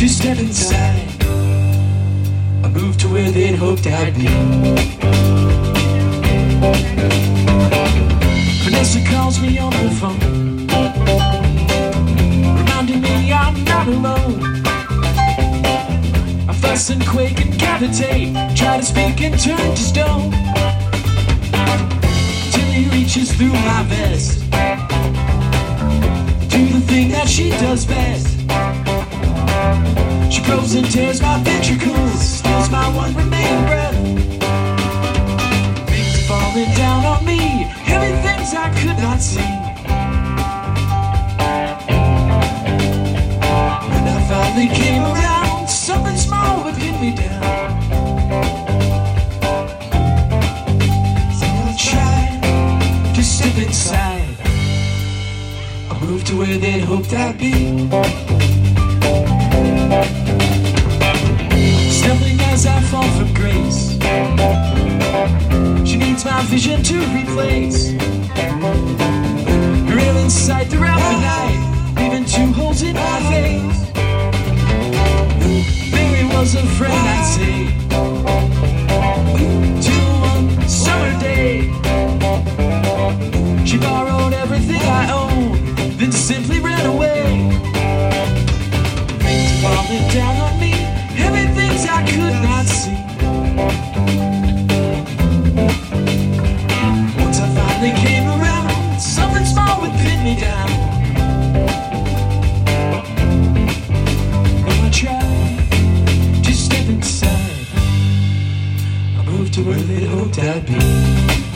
to step inside, I moved to where they'd hoped I'd be. Vanessa calls me on the phone reminding me I'm not alone. I fuss and quake and cavitate, try to speak and turn to stone. Till he reaches through my vest She probes and tears my ventricles, steals my one remaining breath. Things falling down on me, heavy things I could not see. When I finally came around, something small would pin me down. So I tried to step inside. I moved to where they'd hoped I'd be. As I fall from grace. She needs my vision to replace. Real insight throughout the night, leaving two holes in my face. Mary was a friend, I'd say. Something small would pin me down. When I tried to step inside, I moved to where they hoped I'd be.